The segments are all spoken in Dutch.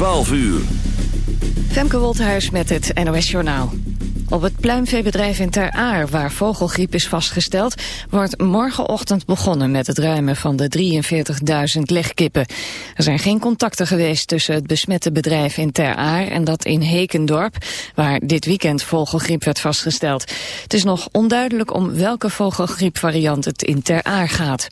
12 uur. Femke Wolthuis met het NOS Journaal. Op het pluimveebedrijf in Ter Aar, waar vogelgriep is vastgesteld... wordt morgenochtend begonnen met het ruimen van de 43.000 legkippen. Er zijn geen contacten geweest tussen het besmette bedrijf in Ter Aar... en dat in Hekendorp, waar dit weekend vogelgriep werd vastgesteld. Het is nog onduidelijk om welke vogelgriepvariant het in Ter Aar gaat.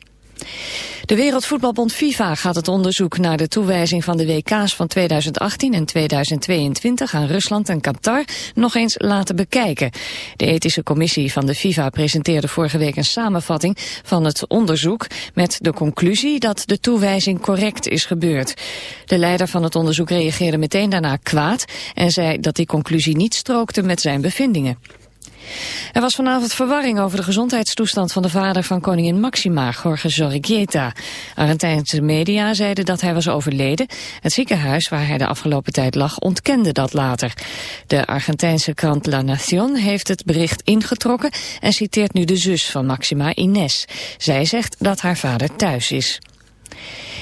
De Wereldvoetbalbond FIFA gaat het onderzoek naar de toewijzing van de WK's van 2018 en 2022 aan Rusland en Qatar nog eens laten bekijken. De ethische commissie van de FIFA presenteerde vorige week een samenvatting van het onderzoek met de conclusie dat de toewijzing correct is gebeurd. De leider van het onderzoek reageerde meteen daarna kwaad en zei dat die conclusie niet strookte met zijn bevindingen. Er was vanavond verwarring over de gezondheidstoestand van de vader van koningin Maxima, Jorge Zorrigueta. Argentijnse media zeiden dat hij was overleden. Het ziekenhuis waar hij de afgelopen tijd lag ontkende dat later. De Argentijnse krant La Nación heeft het bericht ingetrokken en citeert nu de zus van Maxima, Ines. Zij zegt dat haar vader thuis is.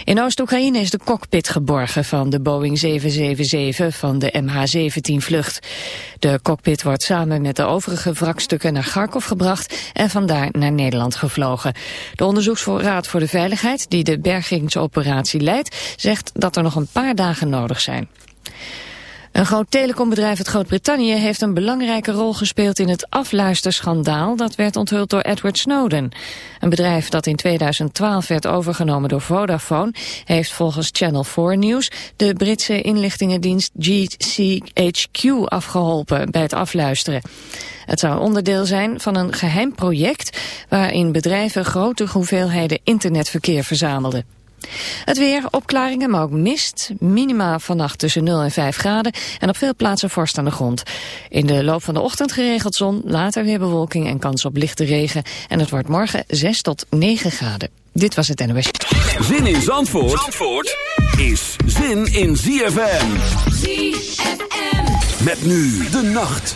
In Oost-Oekraïne is de cockpit geborgen van de Boeing 777 van de MH17-vlucht. De cockpit wordt samen met de overige wrakstukken naar Kharkov gebracht en vandaar naar Nederland gevlogen. De Onderzoeksraad voor de Veiligheid, die de bergingsoperatie leidt, zegt dat er nog een paar dagen nodig zijn. Een groot telecombedrijf uit Groot-Brittannië heeft een belangrijke rol gespeeld in het afluisterschandaal dat werd onthuld door Edward Snowden. Een bedrijf dat in 2012 werd overgenomen door Vodafone heeft volgens Channel 4 News de Britse inlichtingendienst GCHQ afgeholpen bij het afluisteren. Het zou onderdeel zijn van een geheim project waarin bedrijven grote hoeveelheden internetverkeer verzamelden. Het weer, opklaringen, maar ook mist. Minima vannacht tussen 0 en 5 graden. En op veel plaatsen vorst aan de grond. In de loop van de ochtend geregeld zon. Later weer bewolking en kans op lichte regen. En het wordt morgen 6 tot 9 graden. Dit was het NOS. Zin in Zandvoort, Zandvoort is zin in ZFM. ZFM. Met nu de nacht.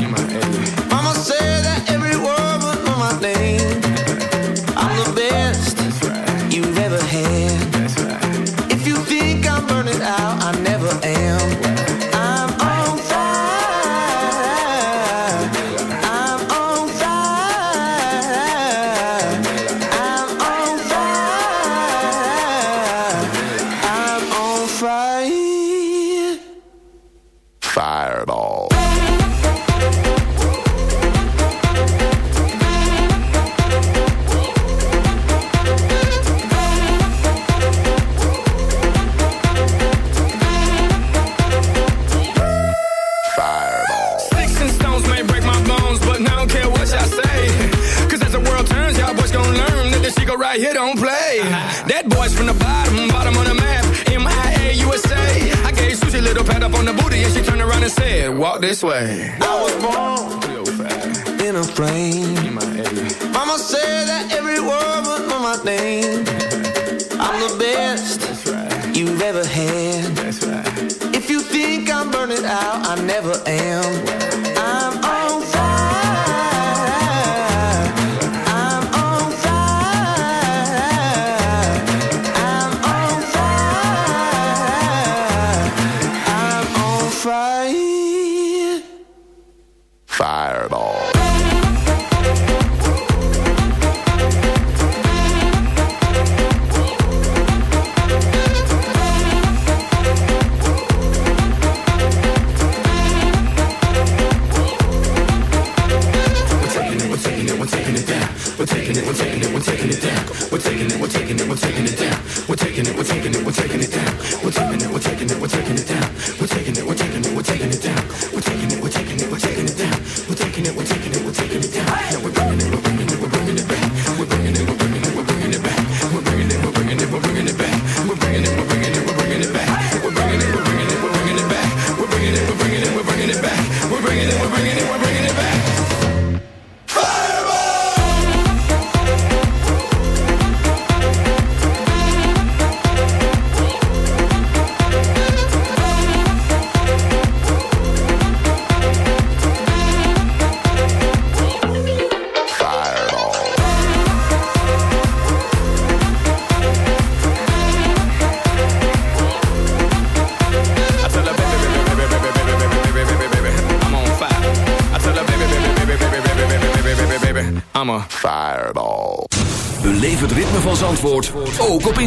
Oh.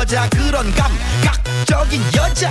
여자 그런 감각적인 여자.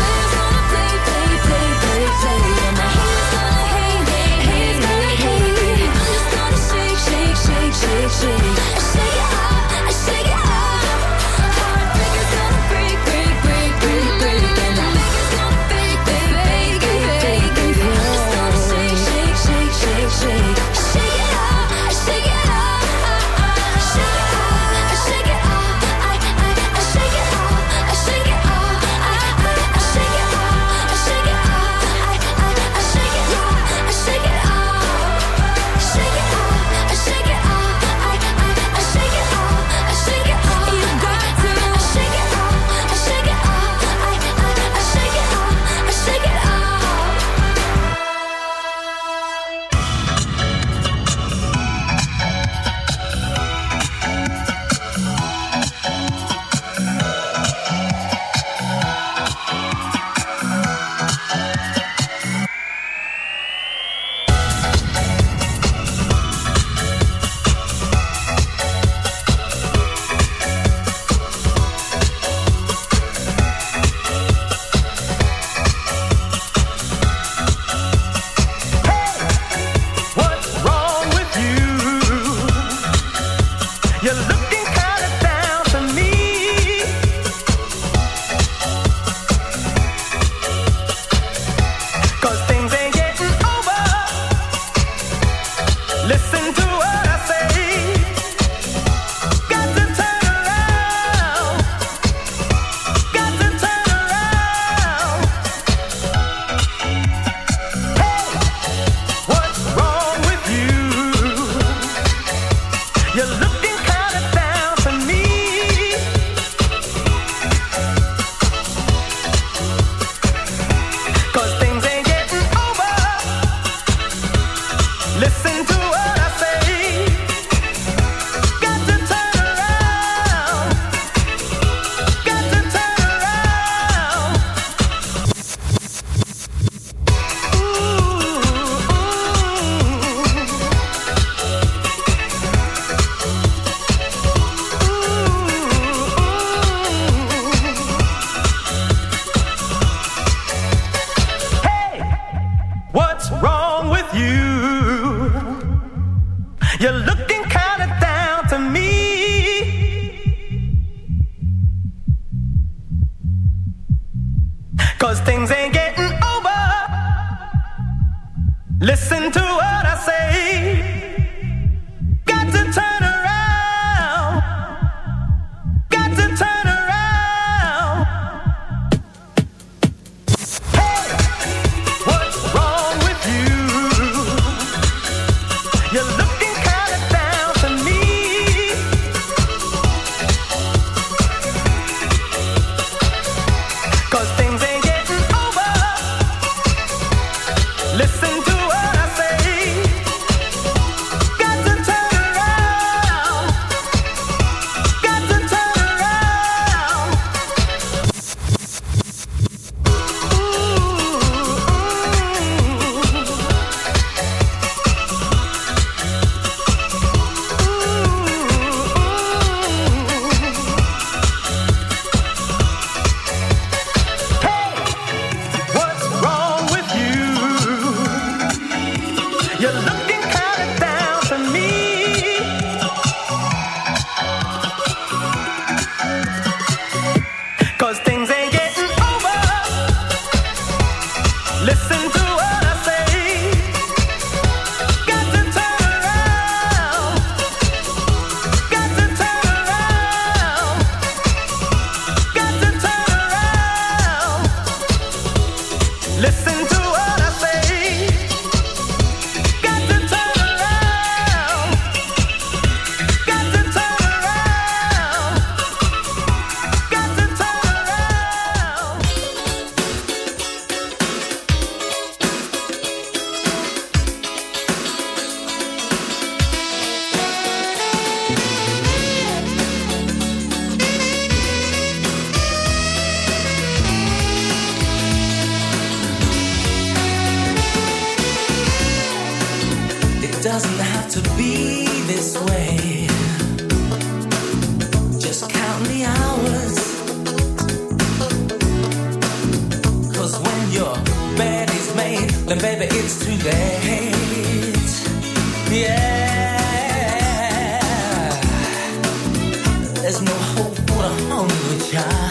listen to pura, only child.